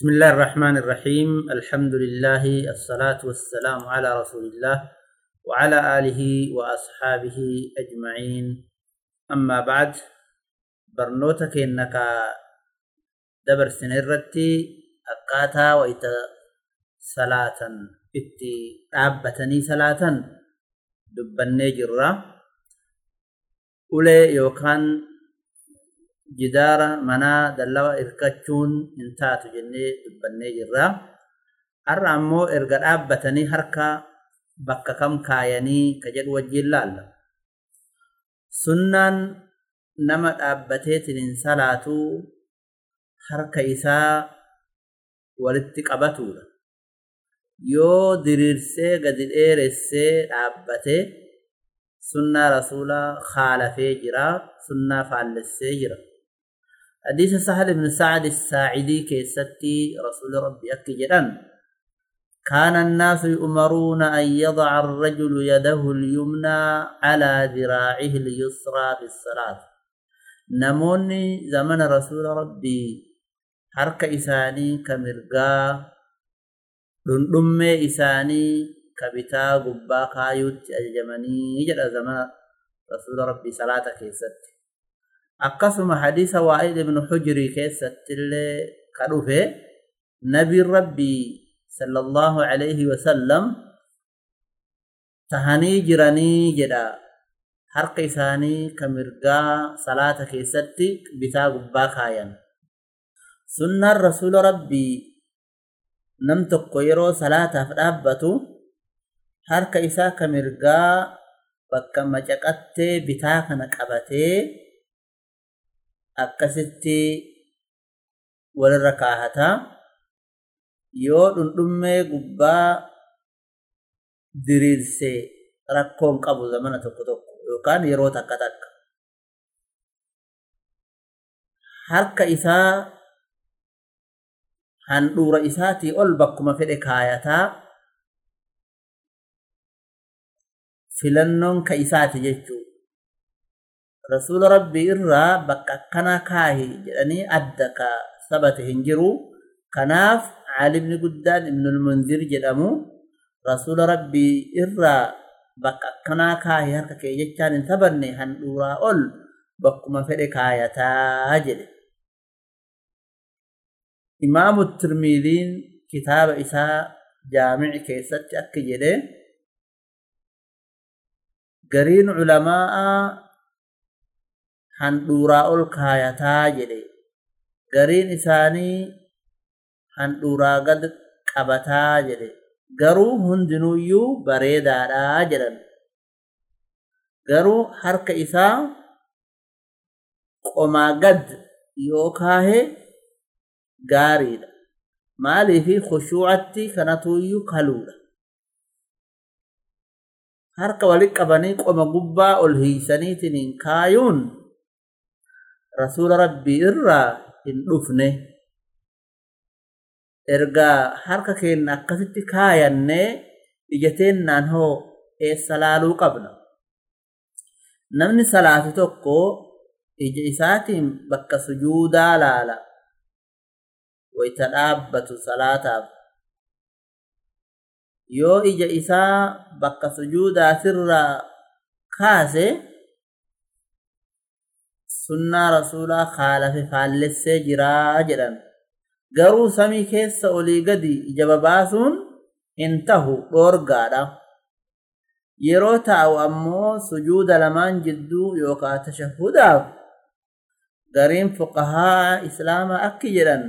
بسم الله الرحمن الرحيم. الحمد لله الصلاة والسلام على رسول الله وعلى آله وأصحابه أجمعين. أما بعد برنوتك إنك دبر سنرتي أقاتا وإت صلاة إتي أبتني صلاة دبني جرة أولي يوكان taatu jennee dubbannee jirra. Har'a ammoo erga dhaabbatanii harka bakka kam kaayanii ka jedhu wajjin laalla. Sunnaan nama dhaabbateetiin hin salaatuu harka isaa walitti qabatudha. Yoo diriirsee gadi dheeressee dhaabbatee sunnaa rasuulaa khaalafee jira, sunnaa faallessee jira. حديث سهل بن سعد الساعدي كيستي رسول ربي أكجرا كان الناس يؤمرون أن يضع الرجل يده اليمنى على ذراعه اليسرى في الصلاة. نموني زمن رسول ربي حرك إساني كمرقا دندم إساني كبتا قبا كايوت أجمني جرى زمن رسول ربي صلاة كيستي. أقسم حديث وعيد بن حجر كيست اللي قروفه نبي ربي صلى الله عليه وسلم تهاني جراني جدا. حرقي ثاني كمرقا صلاة كيستي بتاق باقايا سنة الرسول ربي نمتق قيرو صلاة فرابتو حرقي ثاني كمرقا بكما جاكتي بتاقنا كبتي akkasitti walirra kaahataa yoo dhundhummee gubbaa diriirsee rakkoon qabu zamana tokko tokko yookaan yeroo takka takka. Harka isaa handhuura isaatii ol bakkuma fedhe kaayataa filannoon ka isaati jechuu rasuula rabbii irraa bakka akkanaa kaahi jedhanii adda ka sabate hin jiru. Kanaaf caalimni guddaan ibnul munzir jedhamu rasuula rabbii irraa bakka akkanaa kaahi harka kee jechaan hin sabanne handhuuraa ol bakkuma fedhe kaayataa jedhe. Imaamu tirmiidiin kitaaba isaa jaamici keessatti akka jedhe gariin culamaa'a handhuuraa ol kaayataa jedhe. Gariin isaanii handhuuraa gad qabataa jedhe. Garuu hundinuuyyuu bareedaadhaa jedhan. Garuu harka isaa qomaa gad yoo kaahe gaariidha. Maaliifi khushuucatti kanatuuyyuu kaluudha. Harka walit qabanii qoma gubbaa ol hiisaniitiin kaayuun rasuula rabbii irraa hin dhufne ergaa harka keenya akkasitti kaayannee ijateennaan hoo eessa laaluu qabna namni salaatu tokko ija isaatiin bakka sujuudaa laala wayta dhaabbatu salaataaf yoo ija isaa bakka sujuudaatirraa kaase sunnaa rasuulaa kaalafe faallessee jiraa jedhan garuu samii keessa olii gadi ija babaasuun hin tahu dhoorgaadha yeroo taa'u ammoo sujuuda lamaan jidduu yookaan tashahudaaf gariin fuqahaa islaamaa akki jedhan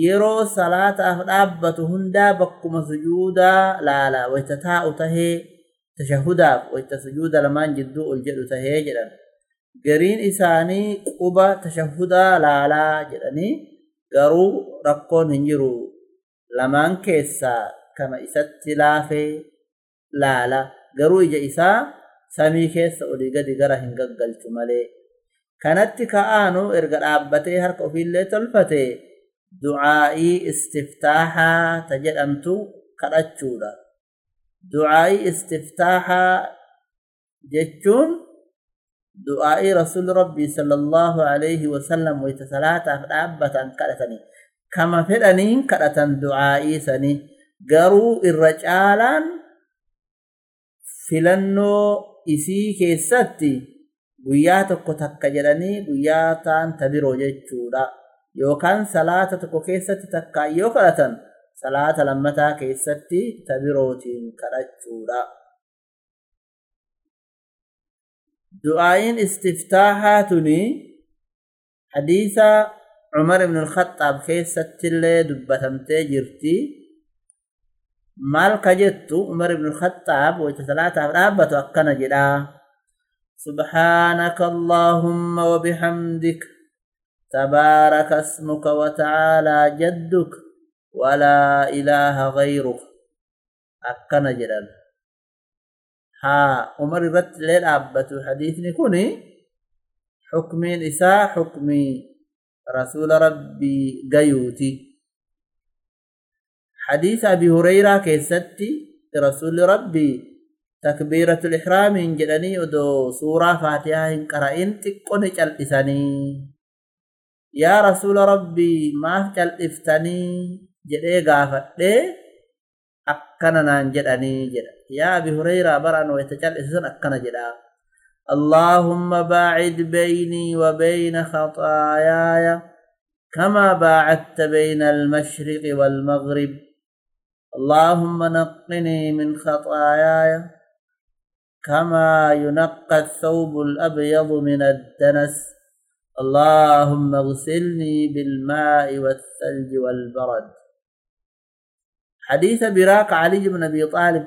yeroo salaataaf dhaabbatu hundaa bakkuma sujuudaa laala wayta taa'u tahee tashahudaaf wayta sujuuda lamaan jidduu ol jedhu tahee jedhan gariin isaanii quba tashahudaa laalaa jedhanii garuu rakkoon hin jiru lamaan keessaa kama isatti laafee laala garuu ija isaa samii keessa olii gadi gara hin gaggalchu malee kanatti ka'aanu erga dhaabbatee harka ofiillee tolfate du'aa'ii istiftaahaa jechuun دعائي رسول ربي صلى الله عليه وسلم ويتسلاة أبتا كالتني كما فلنين كالتن دعائي سني قروا tokko takka jedhanii guyyaa taan tabiroo jechuudha. Yookaan salaata tokko keessatti takka yoo kadhatan صلاه لمتا كيستي تبروتين كرچورا دعاين استفتاحاتني حديث عمر بن الخطاب كيستي اللي دبتمتي جرتي مالك كجت عمر بن الخطاب وتصلاه ربته كن جدا سبحانك اللهم وبحمدك تبارك اسمك وتعالى جدك ولا إله غيرك. أكنا جلال ها عمر رت ليل أبت حديث نكوني. حكمي نساء حكمي رسول ربي قيوتي. حديث أبي هريرة كيستي رسول ربي تكبيرة الإحرام إن جلني ودو سورة فاتحة إن قرأين تكون جلسني يا رسول ربي ما جلفتني جلي غافت أكنا نانجلني جل يا أبي هريرة بران ويتجلسن أكنا جلا اللهم باعد بيني وبين خطاياي كما باعدت بين المشرق والمغرب. اللهم نقني من خطاياي كما ينقى الثوب الأبيض من الدنس. اللهم اغسلني بالماء والثلج والبرد. حديث براك علي بن أبي طالب.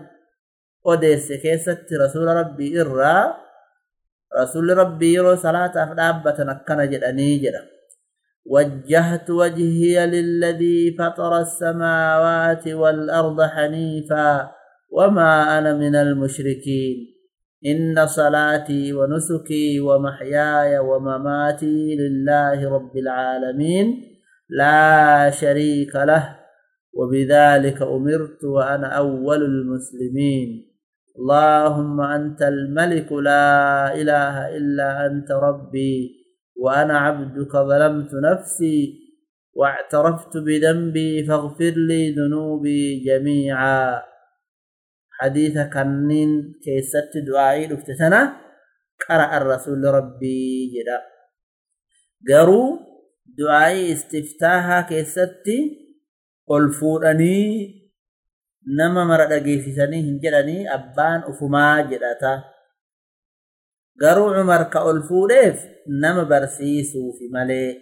وديس كيست رسول ربي إرى رسول ربي يرو صلاة أفدابة نكنا جدني جدا. وجهت وجهي للذي فطر السماوات والأرض حنيفا وما أنا من المشركين. إن صلاتي ونسكي ومحياي ومماتي لله رب العالمين. لا شريك له. وبذلك أمرت وأنا أول المسلمين. اللهم أنت الملك لا إله إلا أنت ربي وأنا عبدك ظلمت نفسي واعترفت بذنبي فاغفر لي ذنوبي جميعا. حديث كنين كيست دعائي لفتتنا قرأ الرسول ربي جدا. قروا دعائي استفتاها كيست قل فورني نما مرد قيفسني هنجلني أبان أفما جدتا garuu Umar ka ol fuudheef nama barsiisuufi malee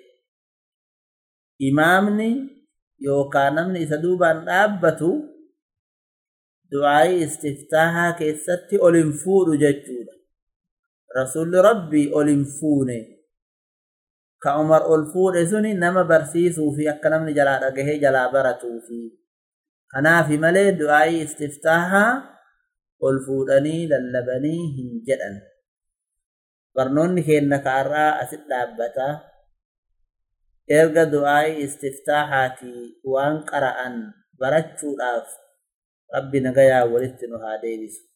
imaamni yookaan namni isa duubaan dhaabbatu du'aayii istiftaahaa keessatti ol hin fuudhu jechuudha. Rasuulli Rabbii ol hin fuune كعمر الفور إذن إنما برسيس وفي أقلم نجلع رقه جلع برتو في أنا في ملي دعائي استفتاها الفورني للبني هنجدا برنون خير نكارا أسد لابتا إرقى دعائي استفتاحاتي وانقرأن برتو راف ربي نقيا ولدتنها ديبسو